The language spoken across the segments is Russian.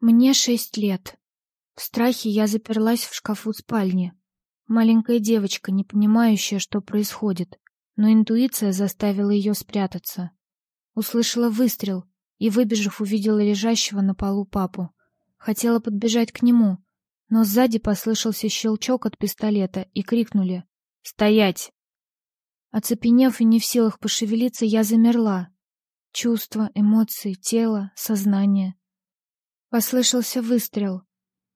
Мне шесть лет. В страхе я заперлась в шкафу спальни. Маленькая девочка, не понимающая, что происходит, но интуиция заставила ее спрятаться. Услышала выстрел и, выбежав, увидела лежащего на полу папу. Хотела подбежать к нему, но сзади послышался щелчок от пистолета и крикнули «Стоять!». Оцепенев и не в силах пошевелиться, я замерла. Чувства, эмоции, тело, сознание. Послышался выстрел,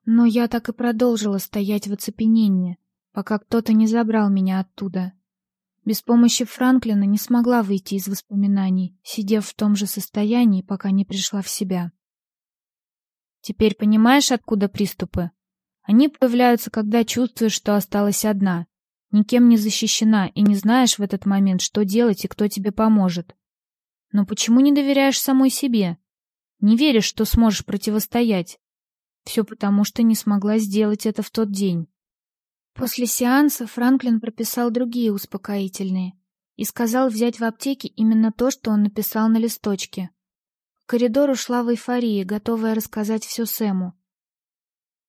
но я так и продолжила стоять в оцепенении, пока кто-то не забрал меня оттуда. Без помощи Франклина не смогла выйти из воспоминаний, сидев в том же состоянии, пока не пришла в себя. Теперь понимаешь, откуда приступы? Они появляются, когда чувствуешь, что осталась одна, никем не защищена и не знаешь в этот момент, что делать и кто тебе поможет. Но почему не доверяешь самой себе? Не веришь, что сможешь противостоять? Все потому, что не смогла сделать это в тот день. После сеанса Франклин прописал другие успокоительные и сказал взять в аптеке именно то, что он написал на листочке. В коридор ушла в эйфории, готовая рассказать все Сэму.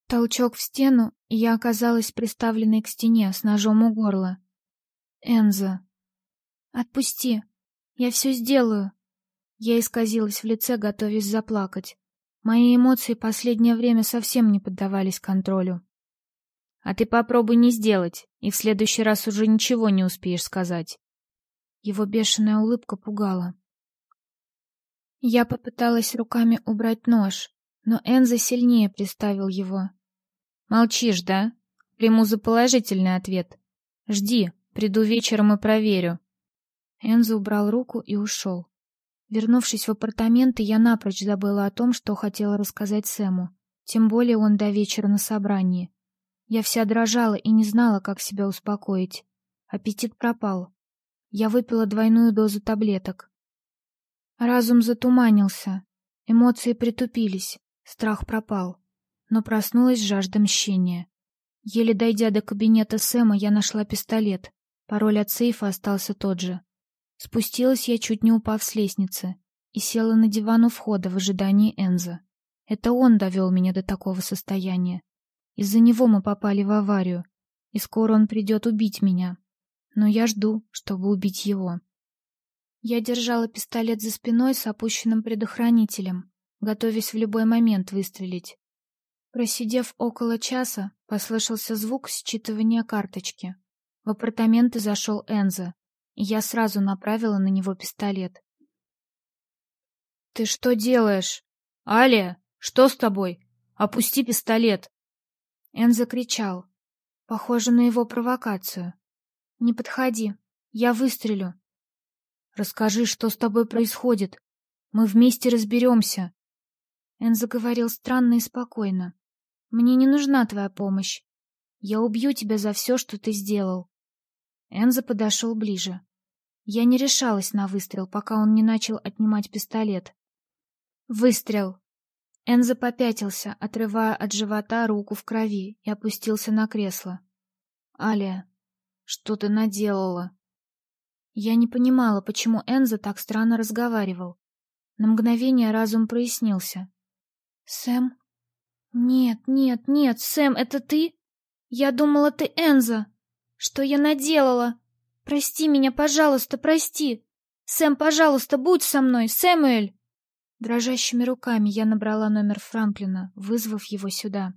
Толчок в стену, и я оказалась приставленной к стене с ножом у горла. Энза. Отпусти. Я все сделаю. Я исказилась в лице, готовясь заплакать. Мои эмоции последнее время совсем не поддавались контролю. А ты попробуй не сделать, и в следующий раз уже ничего не успеешь сказать. Его бешеная улыбка пугала. Я попыталась руками убрать нож, но Энза сильнее приставил его. Молчишь, да? Приму за положительный ответ. Жди, приду вечером и проверю. Энзо убрал руку и ушел. Вернувшись в апартаменты, я напрочь забыла о том, что хотела рассказать Сэму. Тем более он до вечера на собрании. Я вся дрожала и не знала, как себя успокоить. Аппетит пропал. Я выпила двойную дозу таблеток. Разум затуманился, эмоции притупились, страх пропал но проснулась жажда мщения. Еле дойдя до кабинета Сэма, я нашла пистолет. Пароль от сейфа остался тот же. Спустилась я, чуть не упав с лестницы, и села на диван у входа в ожидании Энза. Это он довел меня до такого состояния. Из-за него мы попали в аварию, и скоро он придет убить меня. Но я жду, чтобы убить его. Я держала пистолет за спиной с опущенным предохранителем, готовясь в любой момент выстрелить. Просидев около часа, послышался звук считывания карточки. В апартаменты зашел Энза, я сразу направила на него пистолет. «Ты что делаешь? Алия, что с тобой? Опусти пистолет!» Энза кричал. Похоже на его провокацию. «Не подходи, я выстрелю». «Расскажи, что с тобой происходит. Мы вместе разберемся». Энза говорил странно и спокойно. Мне не нужна твоя помощь. Я убью тебя за все, что ты сделал. Энза подошел ближе. Я не решалась на выстрел, пока он не начал отнимать пистолет. Выстрел. Энза попятился, отрывая от живота руку в крови, и опустился на кресло. Алия, что ты наделала? Я не понимала, почему Энза так странно разговаривал. На мгновение разум прояснился. Сэм «Нет, нет, нет, Сэм, это ты? Я думала, ты Энза. Что я наделала? Прости меня, пожалуйста, прости. Сэм, пожалуйста, будь со мной, Сэмюэль!» Дрожащими руками я набрала номер Франклина, вызвав его сюда.